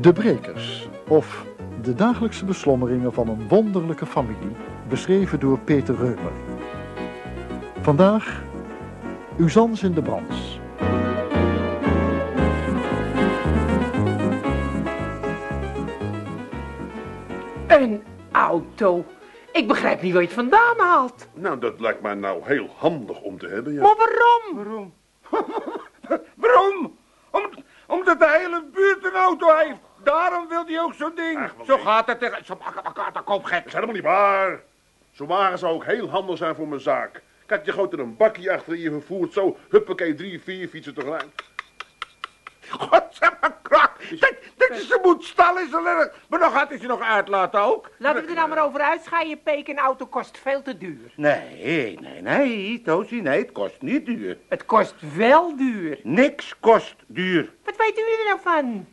De Brekers, of de dagelijkse beslommeringen van een wonderlijke familie, beschreven door Peter Reumer. Vandaag, Uzans in de Brans. Een auto. Ik begrijp niet waar je het vandaan haalt. Nou, dat lijkt mij nou heel handig om te hebben, ja. Maar waarom? Waarom? Waarom? Om, omdat de hele buurt een auto heeft. Daarom wil hij ook zo'n ding. Ach, Zo gaat het tegen... Zo gaat elkaar te koop gek. Dat is helemaal niet waar. Zo'n wagen zou ook heel handig zijn voor mijn zaak. Kijk, je gooit er een bakje achter en je vervoert zo, huppakee, drie, vier fietsen tegelijk. God, zeg maar krak. Dat, dat is een moet is al erg. Maar dan gaat hij ze nog uitlaten ook. Laten we er nou maar over uitschaaien, Peek. Een auto kost veel te duur. Nee, nee, nee, Tootsie, nee, het kost niet duur. Het kost wel duur. Niks kost duur. Wat weet u er nou van?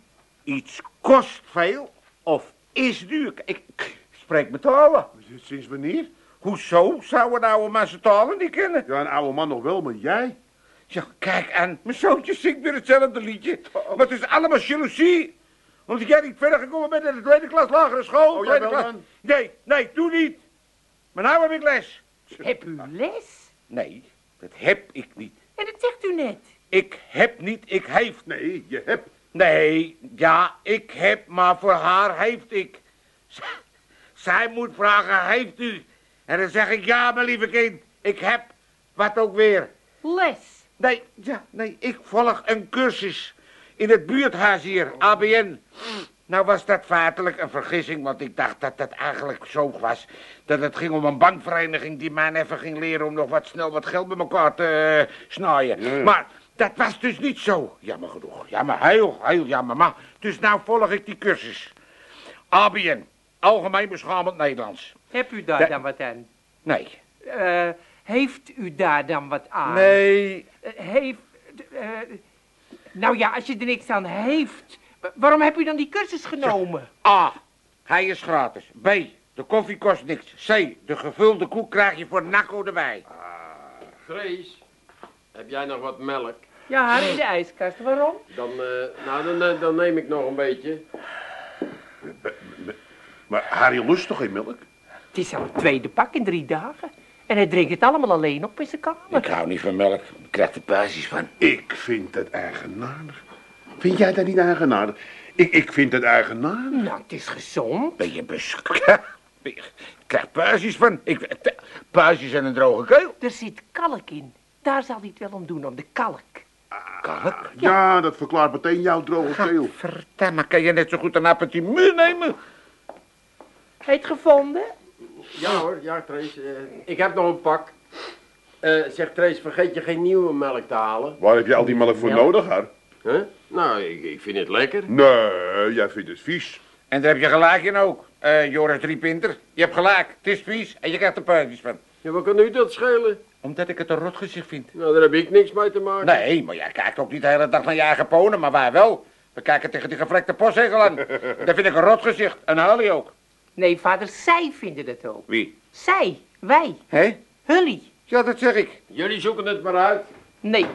Iets kost veel of is duur. Ik, ik spreek betalen. Sinds wanneer? Hoezo zou een oude man zijn talen niet kennen? Ja, een oude man nog wel, maar jij? Ja, kijk aan, mijn zoontje zingt weer hetzelfde liedje. Maar het is allemaal jaloezie. Omdat jij niet verder gekomen bent in de tweede klas lagere school. Oh, tweede klas. dan? Nee, nee, doe niet. Maar nou heb ik les. Heb u les? Nee, dat heb ik niet. En dat zegt u net. Ik heb niet, ik heeft. Nee, je hebt. Nee, ja, ik heb, maar voor haar heeft ik. Z- Zij moet vragen, heeft u? En dan zeg ik, ja, mijn lieve kind, ik heb. Wat ook weer. Les. Nee, ja, nee, ik volg een cursus in het buurthuis hier, ABN. Nou was dat feitelijk een vergissing, want ik dacht dat dat eigenlijk zo was. Dat het ging om een bankvereniging die mij even ging leren om nog wat snel wat geld bij elkaar te eh, snijden. Ja. Maar dat was dus niet zo. Jammer genoeg. Jammer, heel, heel jammer. Maar dus nou volg ik die cursus. ABN, Algemeen Beschamend Nederlands. Heb u daar dan wat aan? Nee. Eh, heeft u daar dan wat aan? Nee. Eh, heeft... eh, nou ja, als je er niks aan heeft... wa- Waarom heb u dan die cursus genomen? A. Hij is gratis. B. De koffie kost niks. C. De gevulde koek krijg je voor nakko erbij. Grace, heb jij nog wat melk? Ja, in de ijskast. Waarom? Dan, eh, nou, dan, dan neem ik nog een beetje. Maar Harry lust toch geen melk? Het is al het tweede pak in drie dagen. En hij drinkt het allemaal alleen op in zijn kamer. Ik hou niet van melk. Ik krijg er puistjes van. Ik vind het eigenaardig. Vind jij dat niet eigenaardig? Ik, ik vind het eigenaardig. Nou, het is gezond. Ben je beschut? Ik krijg puistjes van. Ik, puistjes en een droge keel. Er zit kalk in. Daar zal hij het wel om doen, om de kalk. Kalk? Ja, dat verklaart meteen jouw droge keel. Vertel, kan je net zo goed een appeltje muur nemen? Heet gevonden? Ja hoor, ja Trace, eh, ik heb nog een pak. Eh zeg Trace, vergeet je geen nieuwe melk te halen? Waar heb je al die melk voor Ja. nodig, Har? Huh? Nou, ik, ik vind het lekker. Nee, jij vindt het vies. En daar heb je gelijk in ook, eh, Joris Driepinter. Je hebt gelijk, het is vies en je krijgt er puistjes van. Ja, wat kan u dat schelen? Omdat ik het een rot gezicht vind. Nou, daar heb ik niks mee te maken. Nee, maar jij kijkt ook niet de hele dag naar je eigen ponen, maar wij wel. We kijken tegen die gevlekte postzegel aan. Dat vind ik een rot gezicht. En Harley ook. Nee, vader, zij vinden het ook. Wie? Zij, wij, Hé? Hully. Ja, dat zeg ik. Jullie zoeken het maar uit. Nee,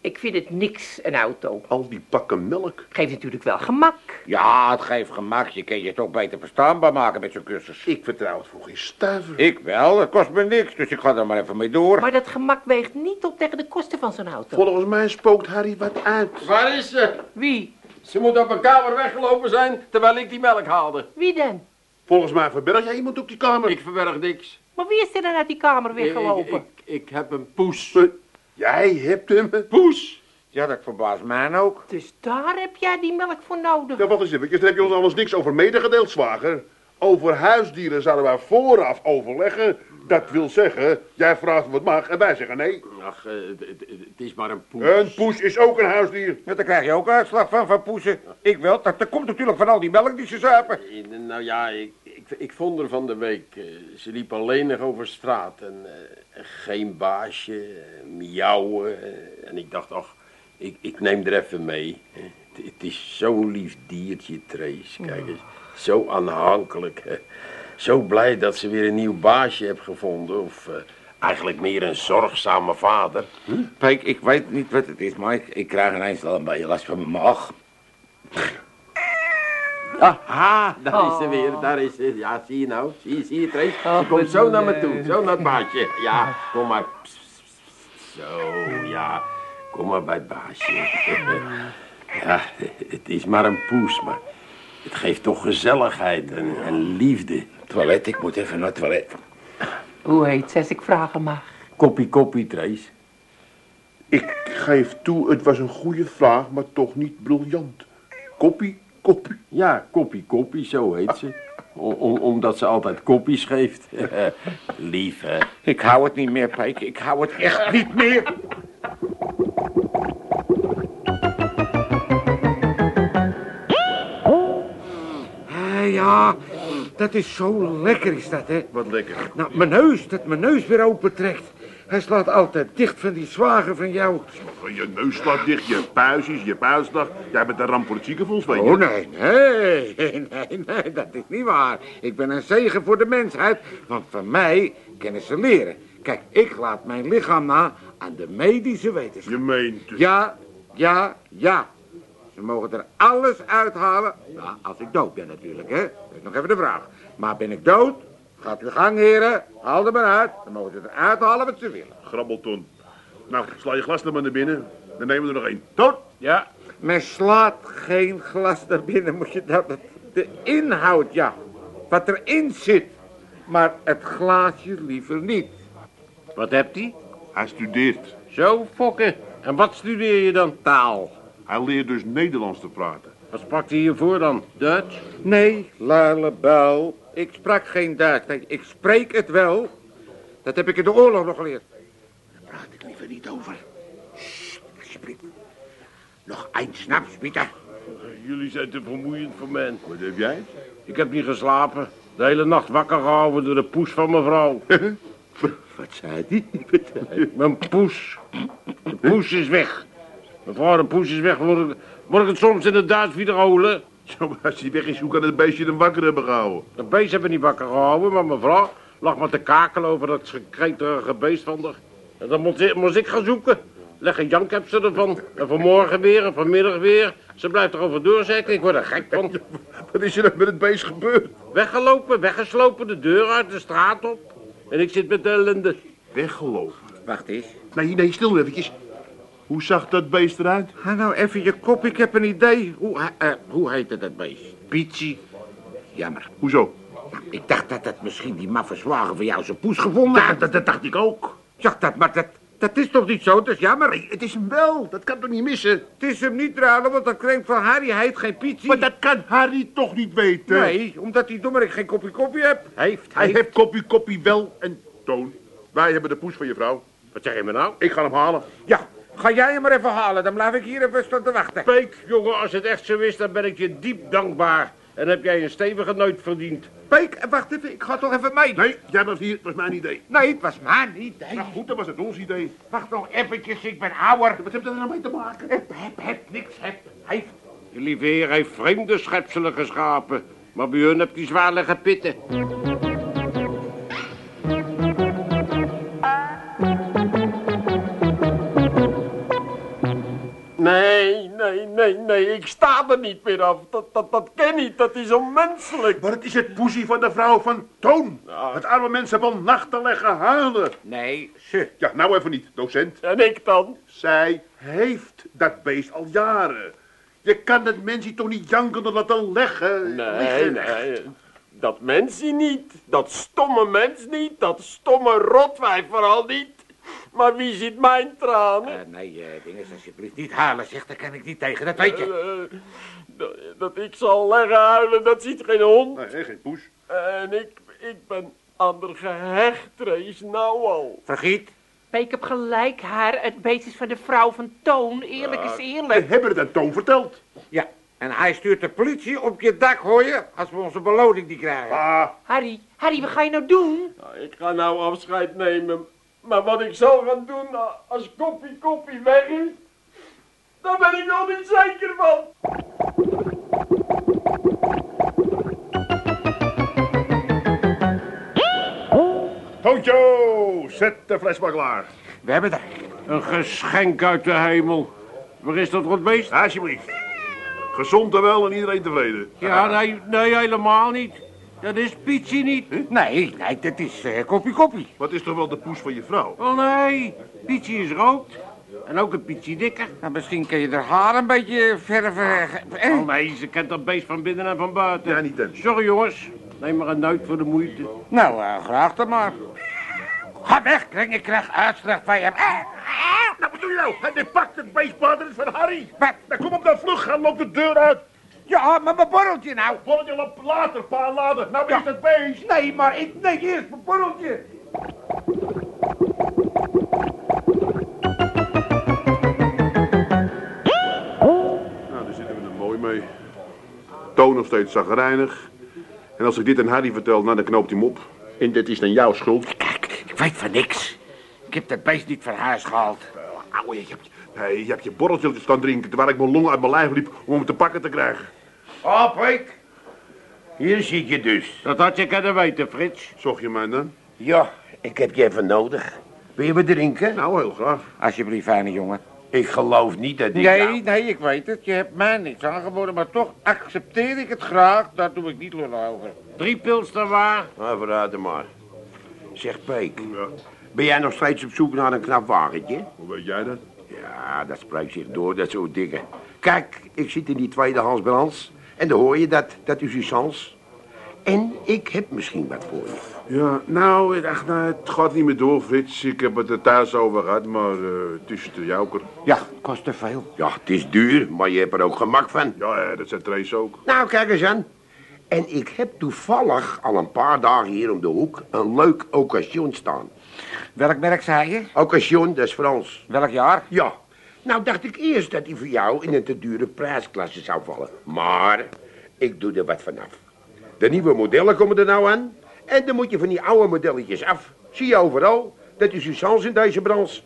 ik vind het niks, een auto. Al die pakken melk. Geeft natuurlijk wel gemak. Ja, het geeft gemak. Je kan je ook beter verstaanbaar maken met zo'n cursus. Ik vertrouw het voor geen stuiver. Ik wel, het kost me niks, dus ik ga er maar even mee door. Maar dat gemak weegt niet op tegen de kosten van zo'n auto. Volgens mij spookt Harry wat uit. Waar is ze? Wie? Ze moet op een kamer weggelopen zijn, terwijl ik die melk haalde. Wie dan? Volgens mij verberg jij iemand op die kamer. Ik verberg niks. Maar wie is er dan uit die kamer Ik, weggelopen? ik, ik heb een poes. Eh, Jij hebt hem. Poes? Ja, dat verbaast mij ook. Dus daar heb jij die melk voor nodig. Ja, wat is dit? Daar heb je ons anders niks over medegedeeld, zwager. Over huisdieren zouden wij vooraf overleggen. Dat wil zeggen, jij vraagt wat mag en wij zeggen nee. Ach, eh, het- is maar een poes. Een poes is ook een huisdier. Ja, daar krijg je ook uitslag van, van poezen. Ik wel, dat, dat komt natuurlijk van al die melk die ze zuipen. Eh, Nou ja, ik, ik, vond haar van de week. eh, ze liep alleenig over straat en eh, geen baasje, eh, miauwen. en ik dacht, ach, ik, ik neem er even mee. Het, het is zo'n lief diertje, Trace. Kijk eens, zo aanhankelijk. zo blij dat ze weer een nieuw baasje heeft gevonden. Of eigenlijk meer een zorgzame vader. Kijk, ik weet niet wat het is, maar ik, ik krijg ineens al een beetje last van mijn maag. Ah, ah, daar is ze weer, daar is ze. Ja, zie je nou, zie je, zie je Trace? Ze komt zo naar me toe, zo naar het baasje. Ja, kom maar. Zo, ja, kom maar bij het baasje. Ja, het is maar een poes, maar het geeft toch gezelligheid en, en liefde. Toilet, ik moet even naar het toilet. Hoe heet ze, als ik vragen mag? Koppie, koppie, Trace. Ik geef toe, het was een goede vraag, maar toch niet briljant. Koppie, koppie. Ja, koppie, koppie, zo heet ze. O- omdat ze altijd koppies geeft. Lief, hè? Ik hou het niet meer, Pijk. Ik hou het echt niet meer. Ah, ja, dat is zo lekker is dat, hè. Wat lekker. Nou, mijn neus, dat mijn neus weer opentrekt. Hij slaat altijd dicht van die zwager van jou. Je neus slaat dicht, je puistjes, je puistdag. Jij bent een ramp voor het ziekenfonds, weet je. Oh, nee, nee, nee, nee, dat is niet waar. Ik ben een zegen voor de mensheid, want van mij kunnen ze leren. Kijk, ik laat mijn lichaam na aan de medische wetenschap. Je meent het. Ja, ja, ja. Ze mogen er alles uithalen. Nou, als ik dood ben natuurlijk, hè. Dat is nog even de vraag. Maar ben ik dood? Gaat uw gang, heren. Haal er maar uit. Dan mogen ze eruit halen wat ze willen. Grabbelton. Nou, sla je glas er maar naar binnen. Dan nemen we er nog één. Tot! Ja, Men slaat geen glas naar binnen, moet je dat... De inhoud, ja. Wat erin zit. Maar het glaasje liever niet. wat hebt hij? Hij studeert. Zo, fokken. En wat studeer je dan? Taal. Hij leert dus Nederlands te praten. Wat sprak hij hiervoor dan? Duits? Nee, luilebuil. Ik sprak geen Duits. Nee, ik spreek het wel. Dat heb ik in de oorlog nog geleerd. Daar praat ik liever niet over. Sst, alsjeblieft. Nog één snaps, Pieter. Jullie zijn te vermoeiend voor mij. Wat heb jij? Ik heb niet geslapen. De hele nacht wakker gehouden door de poes van mevrouw. Wat zei die? Mijn poes. De poes is weg. Mevrouw, de poes is weg. Word ik, het soms in het Duits wiederholen? Zo, maar als hij weg is, hoe kan het beestje hem wakker hebben gehouden? De beest hebben niet wakker gehouden, maar mevrouw lag maar te kakelen over dat gekreterige beest van haar. En dan moest ik, moest ik gaan zoeken. Leg een jank heb ze ervan. En vanmorgen weer en vanmiddag weer. Ze blijft erover doorzetten. Ik word er gek van. Wat is er nou met het beest gebeurd? Weggelopen, weggeslopen, de deur uit, de straat op. En ik zit met de ellende. Weggelopen. Wacht eens. Nee, nee, stil eventjes. Hoe zag dat beest eruit? Ga nou even je kop, ik heb een idee. Hoe, eh, hoe heette dat beest? Pietsie. Jammer. Hoezo? Ik dacht dat dat misschien die maffe zwager van jou zijn poes gevonden had. dat, dat dacht ik ook. Zeg dat, maar dat, dat is toch niet zo? Dat is jammer. Nee, het is hem wel. Dat kan toch niet missen? Het is hem niet ruilen, want dat klinkt van Harry. Hij heet geen Pietsie. Maar dat kan Harry toch niet weten? Nee, omdat die dommerik geen kopje kopje heb. Heeft, Hij heeft koppie, koppie wel en toon. Wij hebben de poes van je vrouw. Wat zeg je me nou? Ik ga hem halen. Ja, ga jij hem maar even halen. Dan blijf ik hier even staan te wachten. Peek, jongen, als het echt zo is, dan ben ik je diep dankbaar. En heb jij een stevige nooit verdiend. Peek, wacht even. Ik ga toch even mee. Nee, jij was hier. Het was mijn idee. Nee, het was mijn idee. Nou goed, dan was het ons idee. Wacht nog eventjes, ik ben ouder. Wat heeft dat er nou mee te maken? Heb, heb, heb, niks, heb. Heeft. Je lieve heer heeft vreemde schepselen geschapen. Maar bij hun hebt hij zwaar liggen pitten. Nee, nee, ik sta er niet meer af. Dat, dat, dat ken niet, dat is onmenselijk. Maar het is het poesie van de vrouw van Toon. Ja. Het arme mensen hebben al nachtenleggen halen. Nee, ze. Ja, nou even niet, docent. En ik dan? Zij heeft dat beest al jaren. Je kan het mensje toch niet jankende laten leggen? Nee, liggen. nee, dat mensie niet. Dat stomme mens niet. Dat stomme rotwijf vooral niet. Maar wie ziet mijn tranen? Eh, nee, eh, dinges, alsjeblieft niet halen, zeg. Daar kan ik niet tegen, dat weet je. Eh, dat, dat ik zal leggen huilen, dat ziet geen hond. Nee, geen poes. En ik, ik ben aan de gehecht, Trace, nou al. Vergiet. Ik heb gelijk haar, het beest is van de vrouw van Toon. Eerlijk is We eerlijk. hebben het aan Toon verteld. Ja, en hij stuurt de politie op je dak, hoor je? Als we onze beloning niet krijgen. Ah, Harry, Harry, wat ga je nou doen? Nou, ik ga nou afscheid nemen. Maar wat ik zal gaan doen als Koppie Koppie weg is, daar ben ik nog niet zeker van. Gootjo, zet de fles maar klaar. We hebben er. Een geschenk uit de hemel. Waar is dat rotbeest? Alsjeblieft. Gezond en wel en iedereen tevreden. Ja, nee, nee, helemaal niet. Dat is Pietje niet. Nee, nee, dat is eh koppie koppie. Wat is toch wel de poes van je vrouw? Oh nee, Pietje is rood. En ook een Pietje dikker. Nou, misschien kun je er haar een beetje verven. eh? Oh nee, ze kent dat beest van binnen en van buiten. Ja, niet dan. Sorry jongens, neem maar een nuit voor de moeite. Nou, eh, graag dan maar. Ga weg, kring, ik krijg uitslag van je. Eh, Nou, wat doe je nou? Hij pakt het is van Harry. Wat? Nou, kom op dan vlug, ga loop de deur uit. Ja, maar mijn borreltje nou. Borreltje later, pa later. Nou is het beest. Nee, maar ik neem eerst mijn borreltje. Nou, daar zitten we er mooi mee. Toon nog steeds zagrijnig. En als ik dit aan Harry vertel, nou, dan knoopt hij hem op. En dit is dan jouw schuld. Kijk, ik weet van niks. Ik heb dat beest niet van huis gehaald. Ouwe, je hebt, nee, je hebt je borreltje staan drinken terwijl ik mijn longen uit mijn lijf liep om hem te pakken te krijgen. Oh, Pik. Hier zit je dus. Dat had je kunnen weten, Frits. Zocht je mij dan? Ja, ik heb je even nodig. Wil je wat drinken? Nou, heel graag. Alsjeblieft, fijne jongen. Ik geloof niet dat ik... Nee, nee, ik weet het. Je hebt mij niks aangeboden, maar toch accepteer ik het graag. Daar doe ik niet lullen over. Drie pils dan waar? Nou, verraad hem maar. Zeg, Peek, Ja, ben jij nog steeds op zoek naar een knap wagentje? hoe weet jij dat? Ja, dat spreekt zich door, dat soort dingen. Kijk, ik zit in die tweedehands balans. En dan hoor je dat, dat is uw sans. En ik heb misschien wat voor je. Ja, nou, ik dacht, nou, het gaat niet meer door, Frits. Ik heb het er thuis over gehad, maar eh, het is te jouker. Ja, kost te veel. Ja, het is duur, maar je hebt er ook gemak van. Ja, ja, dat zijn Trace ook. Nou, kijk eens aan. En ik heb toevallig al een paar dagen hier om de hoek een leuk occasion staan. Welk merk zei je? Occasion, dat is Frans. Welk jaar? Ja. Nou dacht ik eerst dat die voor jou in een te dure prijsklasse zou vallen. Maar ik doe er wat vanaf. De nieuwe modellen komen er nou aan. En dan moet je van die oude modelletjes af. Zie je overal. Dat is uw sans in deze branche.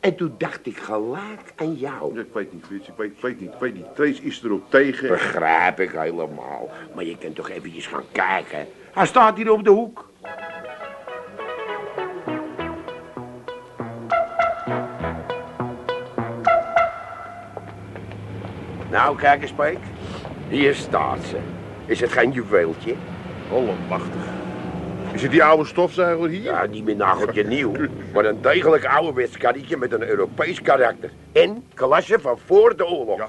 En toen dacht ik gelijk aan jou. Ik weet niet, Frits, ik weet, ik weet niet, ik weet niet. Trace is erop tegen. Begrijp ik helemaal. Maar je kunt toch eventjes gaan kijken. Hij staat hier op de hoek. Nou, kijk eens, Peek. Hier staat ze. Is het geen juweeltje? Allemachtig. Is het die oude stofzuiger hier? Ja, niet meer nageltje nieuw, maar een degelijk ouderwets karretje met een Europees karakter. En klasse van voor de oorlog. Ja.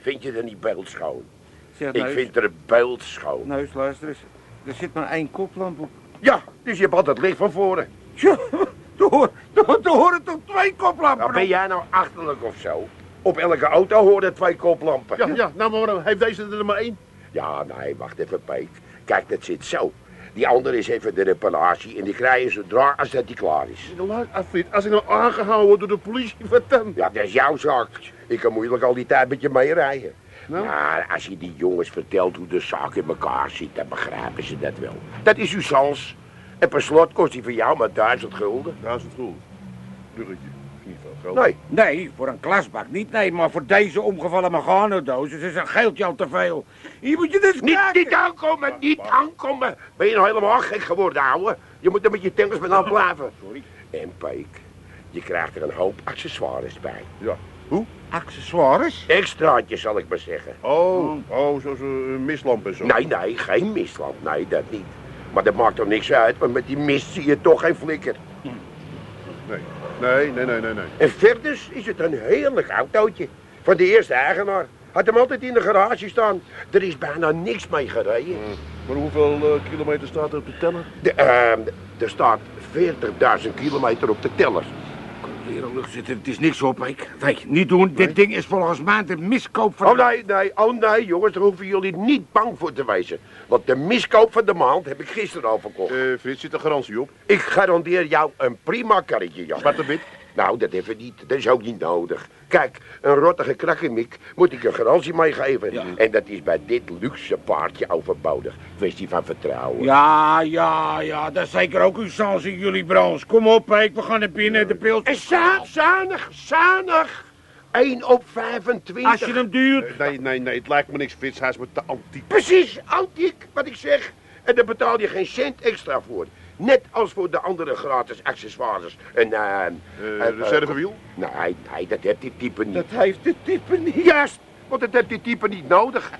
Vind je er niet beeldschoon? Zeg, Ik neus, vind er beeldschoon. neus, luister eens. Er zit maar één koplamp op. Ja, dus je hebt altijd licht van voren. Tja, er horen, toch twee koplampen Nou, op? ben jij nou achterlijk of zo? Op elke auto horen twee koplampen. Ja, ja, nou maar waarom heeft deze er maar één? Ja, nee, wacht even, Peek. Kijk, dat zit zo. Die andere is even de reparatie en die krijgen zodra als dat die klaar is. Afrit, Als ik nou aangehouden word door de politie, wat dan? Ja, dat is jouw zaak. Ik kan moeilijk al die tijd met je meerijden. Nou? Maar als je die jongens vertelt hoe de zaak in elkaar zit, dan begrijpen ze dat wel. Dat is uw sans. En per slot kost hij voor jou maar duizend gulden. Duizend gulden. Duggetje. Nee, Nee, voor een klasbak niet, nee. Maar voor deze omgevallen Magano-dozen is een geldje al te veel. Hier moet je dus niet, kijken. niet aankomen, niet aankomen. Ben je nou helemaal gek geworden, ouwe? Je moet er met je tengels van af blijven. Sorry. En Peek, je krijgt er een hoop accessoires bij. Ja. Hoe? Accessoires? Extraatjes, zal ik maar zeggen. Oh, oh, zoals een mislamp en zo. Nee, nee, geen mistlamp. Nee, dat niet. Maar dat maakt toch niks uit, want met die mist zie je toch geen flikker. Nee, nee, nee, nee, nee. nee. En verder is het een heerlijk autootje. Van de eerste eigenaar. Had hem altijd in de garage staan. Er is bijna niks mee gereden. Maar hoeveel eh, kilometer staat er op de teller? De, ehm, er staat 40.000 kilometer op de teller. Zitten, het is niks op, ik. Nee, niet doen. Dit ding is volgens mij de miskoop van... Oh nee, nee, oh nee, jongens, daar hoeven jullie niet bang voor te wezen. Want de miskoop van de maand heb ik gisteren al verkocht. Eh, Frits, zit er garantie op? Ik garandeer jou een prima karretje, Jan. Zwarte wit? Nou, dat even niet. Dat is ook niet nodig. Kijk, een rottige krakkemik moet ik een garantie meegeven. En dat is bij dit luxe paardje overbodig. Kwestie van vertrouwen. Ja, ja, ja. Dat is zeker ook uw sans in jullie branche. Kom op, Peek. We gaan naar binnen. De pils... En za- zuinig, zuinig. 1 op 25. Als je hem duurt... Nee, nee, nee, het lijkt me niks, Frits. Hij is me te antiek. Precies, antiek, wat ik zeg. En daar betaal je geen cent extra voor. Net als voor de andere gratis accessoires. Een, eh Eh, reservewiel? nee, nee, dat heeft die type niet. Dat heeft de type niet. Juist, want dat heeft die type niet nodig.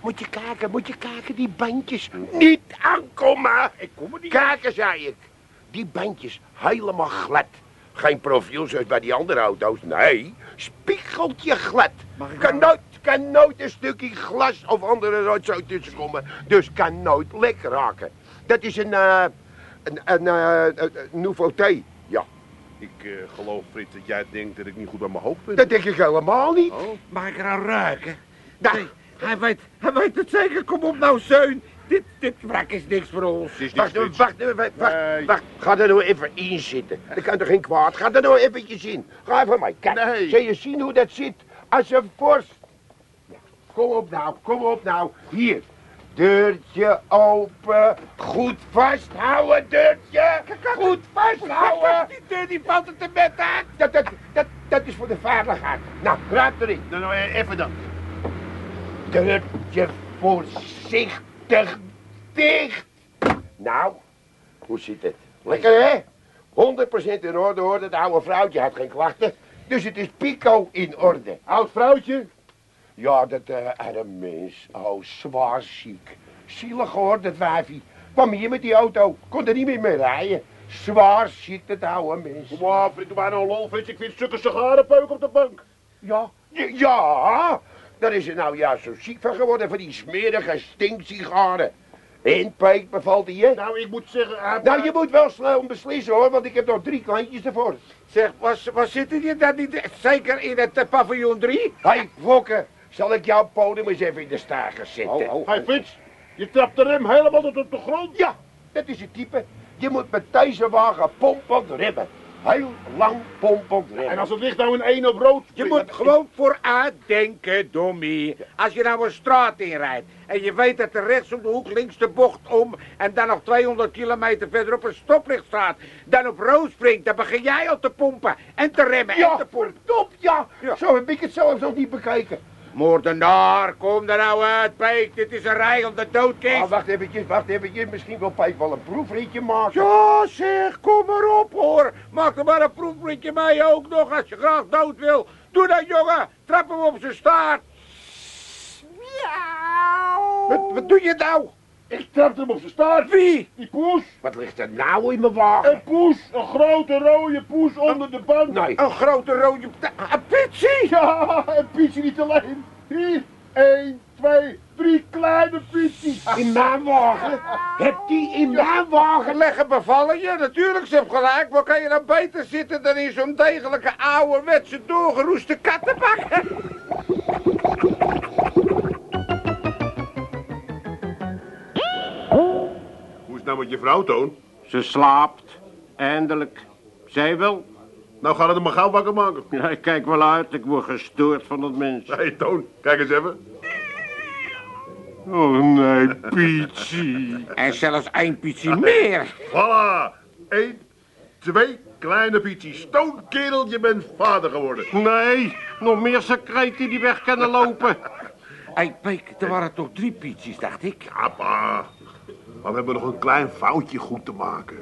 Moet je kijken, moet je kijken, die bandjes. Niet aankomen. Ik kom er niet Kijken, zei ik. Die bandjes helemaal glad. Geen profiel zoals bij die andere auto's. Nee, spiegeltje glad. Mag ik Kan nou- nooit, kan nooit een stukje glas of andere rotzooi tussenkomen. Dus kan nooit lek raken. Dat is een, eh een, een, eh, een, een nouveauté. Ja, Ik eh, geloof, Frits, dat jij denkt dat ik niet goed bij mijn hoofd ben. dat denk ik helemaal niet. Oh. Mag ik eraan ruiken? Nou, Nee, hij weet, hij weet het zeker. Kom op nou, Zeun. Dit, dit wrak is niks voor ons. Is Wacht, wacht, wacht, wacht, wacht, Nee. wacht. Ga er nou even in zitten. Dat kan toch geen kwaad? Ga er nou eventjes in. Ga even mij. Kijk, Nee. zul je zien hoe dat zit? Als een vorst. Ja, Kom op nou, kom op nou. Hier. Deurtje open. Goed vasthouden, deurtje. Goed vasthouden. Die deur die valt het te bed uit. Dat, dat, dat, dat is voor de veiligheid. Nou, ruim erin. Nou, nou, eh, even dan. Deurtje voorzichtig dicht. Nou, hoe zit het? Lekker hè? 100% in orde hoor. Dat oude vrouwtje had geen klachten. Dus het is pico in orde. Oud vrouwtje? Ja, dat eh arme mens. Oh, zwaar ziek. Zielig hoor, dat wijfie. Kwam hier met die auto. Kon er niet meer mee rijden. Zwaar ziek, dat oude mens. Kom op, Frits, doe maar nou lol. Ik vind stukken sigarenpeuk op de bank. Ja, ja, daar is er nou juist zo ziek van geworden, van die smerige stinksigaren. En Peek, bevalt die je? Nou, ik moet zeggen... hij- Nou, je moet wel snel beslissen hoor, want ik heb nog drie klantjes ervoor. Zeg, was, was zitten je dan niet zeker in het eh, paviljoen 3? Hé, hey, Fokke, zal ik jouw podium eens even in de stagers zetten? Oh, oh. Hey, Frits, je trapt de rem helemaal tot op de grond. Ja, dat is het type. Je moet met deze wagen pompend remmen. Heel lang pompend remmen. En als het ligt nou in één op rood... Je moet gewoon vooruit denken, Dommy. Als je nou een straat inrijdt en je weet dat er rechts om de hoek links de bocht om en dan nog 200 kilometer verderop een stoplicht staat, dan op rood springt, dan begin jij al te pompen en te remmen en Ja, te pompen. ja. Ja. Zo heb ik het zelfs nog niet bekeken. Moordenaar, kom er nou uit, Peek. Dit is een rijgende doodkist. Ah, wacht eventjes, wacht eventjes. Misschien wil Peek wel een proefritje maken. Ja, zeg, kom maar op, hoor. Maak er maar een proefritje mee ook nog, als je graag dood wil. Doe dat, jongen. Trap hem op zijn staart. Wat, wat doe je nou? Ik trap hem op zijn staart. Wie? Die poes. Wat ligt er nou in mijn wagen? Een poes. Een grote rode poes onder de bank. Nee. Een grote rode... Een pitsie! Ja, en Pietje niet alleen. Hier, één, twee, drie kleine Pietjes. In mijn wagen? Heb die in mijn wagen? Leggen bevallen je? Natuurlijk, ze hebben gelijk. Waar kan je dan beter zitten dan in zo'n degelijke ouderwetse doorgeroeste kattenbak? nou met je vrouw, Toon? Ze slaapt. Eindelijk. Zij wel. Nou gaat het hem maar gauw wakker maken. Ja, ik kijk wel uit. Ik word gestoord van dat mens. Hé, hey, Toon, kijk eens even. Oh nee, Pietsie. En zelfs één pitsie meer. Voilà. Eén, twee kleine Pietjes. Toon, kerel, je bent vader geworden. Nee, nog meer secreten die weg kunnen lopen. Hé, hey, Peek, er waren toch drie pietjes, dacht ik. Ja, pa. Maar we hebben nog een klein foutje goed te maken.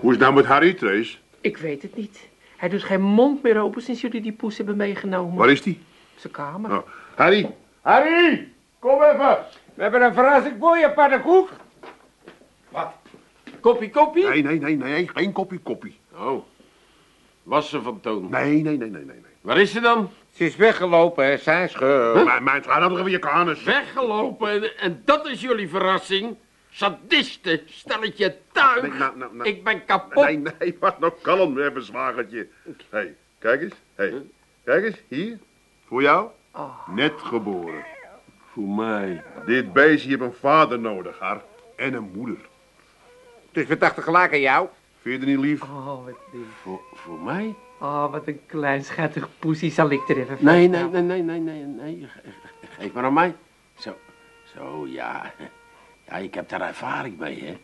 Hoe is het nou met Harry, Trace? Ik weet het niet. Hij doet geen mond meer open sinds jullie die poes hebben meegenomen. Waar is die? Zijn kamer. Oh. Harry! Harry! Kom even! We hebben een verrassing voor je, paddenkoek. Koppie, koppie? Nee, nee, nee, nee, geen koppie, koppie. Oh, was ze van Toon. Nee, nee, nee, nee, nee. nee. Waar is ze dan? Ze is weggelopen, hè, zijn schuld. Mijn, mijn, toch even je kanus. Weggelopen en, en dat is jullie verrassing? Sadisten, stelletje tuig. Nee, nou, nou, nou. Ik ben kapot. Nee, nee, wacht nou kalm even, zwagertje. Hé, hey, kijk eens. Hé, hey, kijk eens, hier. Voor jou. Net geboren. Voor mij. Dit beestje heeft een vader nodig, haar. En een moeder. Dus we dachten gelijk aan jou. Vind je het niet lief? Oh, wat lief. Voor, voor mij? Oh, wat een klein schattig poesie zal ik er even Nee, nee, nee, nee, nee, nee, nee. Ge- Geef maar aan mij. Zo, zo, ja. Ja, ik heb daar ervaring mee, hè.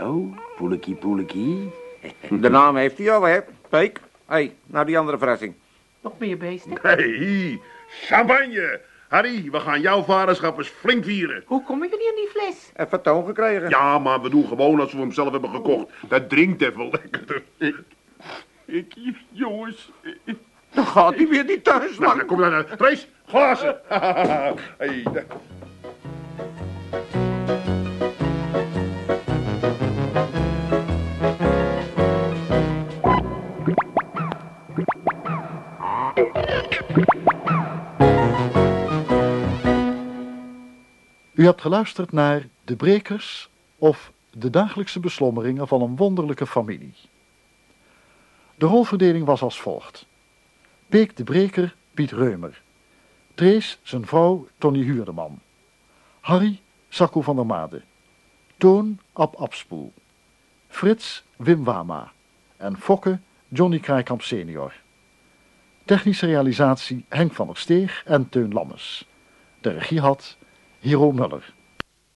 Zo, poelekie, poelekie. De naam heeft hij al, hè, Peek? Hé, hey, nou die andere verrassing. Nog meer beesten? Nee, champagne. Harry, we gaan jouw vaderschap eens flink vieren. Hoe komen jullie aan die fles? En vertoon gekregen. Ja, maar we doen gewoon als we hem zelf hebben gekocht. Dat drinkt even lekkerder. Ik, jongens, Dan gaat hij weer niet thuis, Nou, man. dan kom dan. Trace, glazen. hey. U hebt geluisterd naar De Brekers of De dagelijkse beslommeringen van een wonderlijke familie. De rolverdeling was als volgt. Peek de Breker, Piet Reumer. Trees, zijn vrouw, Tony Huurdeman. Harry, Sakko van der Made. Toon, Ab Abspoel. Frits, Wim Wama. En Fokke, Johnny Kraaikamp senior. Technische realisatie Henk van der Steeg en Teun Lammes. De regie had Hero Muller.